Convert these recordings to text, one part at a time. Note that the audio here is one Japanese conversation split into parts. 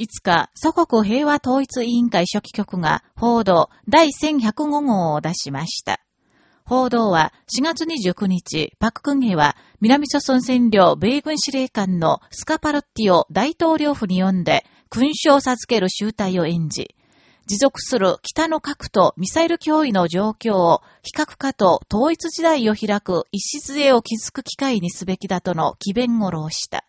5日、祖国平和統一委員会書記局が報道第1105号を出しました。報道は4月29日、パククンヘは南朝鮮占領米軍司令官のスカパルッティを大統領府に呼んで勲章を授ける集体を演じ、持続する北の核とミサイル脅威の状況を非核化と統一時代を開く礎を築く機会にすべきだとの奇弁を漏した。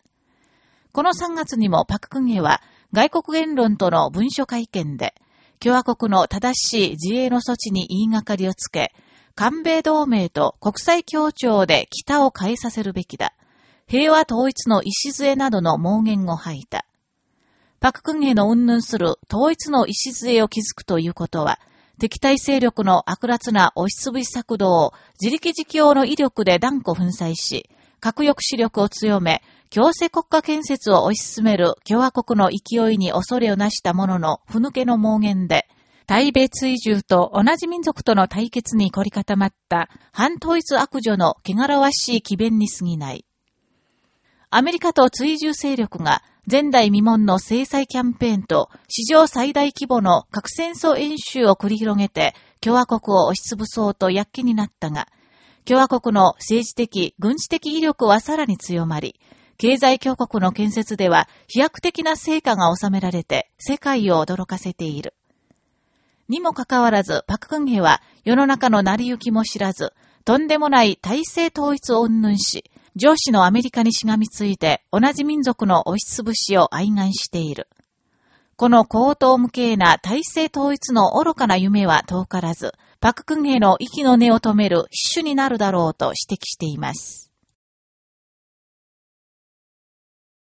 この3月にもパククンヘは外国言論との文書会見で、共和国の正しい自衛の措置に言いがかりをつけ、韓米同盟と国際協調で北を変えさせるべきだ。平和統一の礎などの盲言を吐いた。パククンヘの云々する統一の礎を築くということは、敵対勢力の悪辣な押しつぶし策動を自力自強の威力で断固粉砕し、核抑止力を強め、強制国家建設を推し進める共和国の勢いに恐れをなした者のふぬけの盲言で、対米追従と同じ民族との対決に凝り固まった反統一悪女の汚らわしい奇弁に過ぎない。アメリカと追従勢力が前代未聞の制裁キャンペーンと史上最大規模の核戦争演習を繰り広げて共和国を押しつぶそうと躍起になったが、共和国の政治的、軍事的威力はさらに強まり、経済強国の建設では飛躍的な成果が収められて世界を驚かせている。にもかかわらず、パククンヘは世の中の成り行きも知らず、とんでもない体制統一を云々し、上司のアメリカにしがみついて同じ民族の押しつぶしを愛願している。この高等無形な体制統一の愚かな夢は遠からず、パククンヘの息の根を止める必須になるだろうと指摘しています。